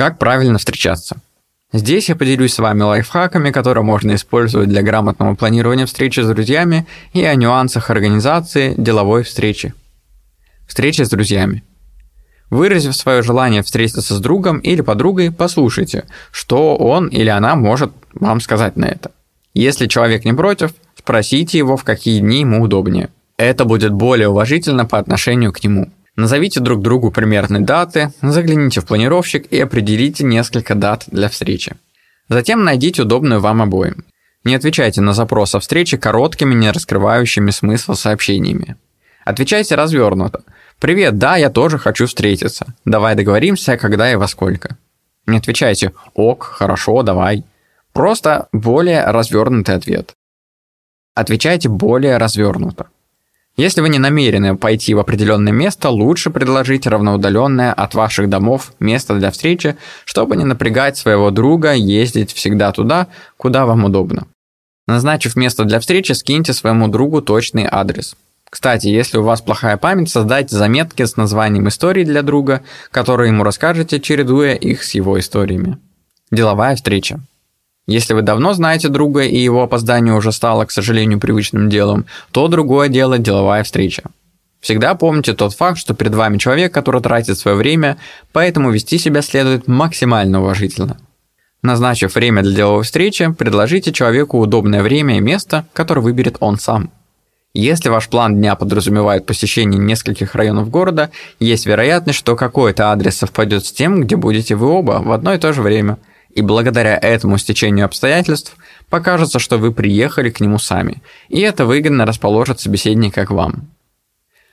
Как правильно встречаться? Здесь я поделюсь с вами лайфхаками, которые можно использовать для грамотного планирования встречи с друзьями и о нюансах организации деловой встречи. Встреча с друзьями. Выразив свое желание встретиться с другом или подругой, послушайте, что он или она может вам сказать на это. Если человек не против, спросите его, в какие дни ему удобнее. Это будет более уважительно по отношению к нему. Назовите друг другу примерные даты, загляните в планировщик и определите несколько дат для встречи. Затем найдите удобную вам обоим. Не отвечайте на запрос о встрече короткими, не раскрывающими смысл сообщениями. Отвечайте развернуто. «Привет, да, я тоже хочу встретиться. Давай договоримся, когда и во сколько». Не отвечайте «ок, хорошо, давай». Просто более развернутый ответ. Отвечайте более развернуто. Если вы не намерены пойти в определенное место, лучше предложить равноудаленное от ваших домов место для встречи, чтобы не напрягать своего друга ездить всегда туда, куда вам удобно. Назначив место для встречи, скиньте своему другу точный адрес. Кстати, если у вас плохая память, создайте заметки с названием истории для друга, которые ему расскажете, чередуя их с его историями. Деловая встреча. Если вы давно знаете друга и его опоздание уже стало, к сожалению, привычным делом, то другое дело – деловая встреча. Всегда помните тот факт, что перед вами человек, который тратит свое время, поэтому вести себя следует максимально уважительно. Назначив время для деловой встречи, предложите человеку удобное время и место, которое выберет он сам. Если ваш план дня подразумевает посещение нескольких районов города, есть вероятность, что какой-то адрес совпадет с тем, где будете вы оба в одно и то же время – и благодаря этому стечению обстоятельств покажется, что вы приехали к нему сами, и это выгодно расположит собеседника к вам.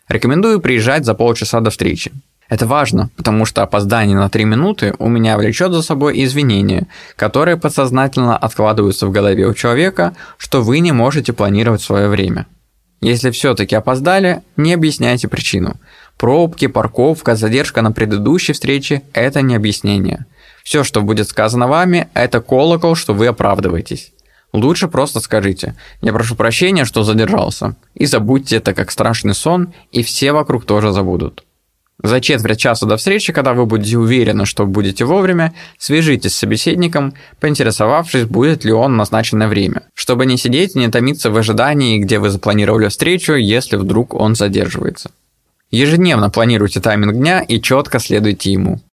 Рекомендую приезжать за полчаса до встречи. Это важно, потому что опоздание на 3 минуты у меня влечет за собой извинения, которые подсознательно откладываются в голове у человека, что вы не можете планировать свое время. Если все-таки опоздали, не объясняйте причину. Пробки, парковка, задержка на предыдущей встрече – это не объяснение – все, что будет сказано вами, это колокол, что вы оправдываетесь. Лучше просто скажите «Я прошу прощения, что задержался», и забудьте это как страшный сон, и все вокруг тоже забудут. За четверть часа до встречи, когда вы будете уверены, что будете вовремя, свяжитесь с собеседником, поинтересовавшись, будет ли он назначенное время, чтобы не сидеть и не томиться в ожидании, где вы запланировали встречу, если вдруг он задерживается. Ежедневно планируйте тайминг дня и четко следуйте ему.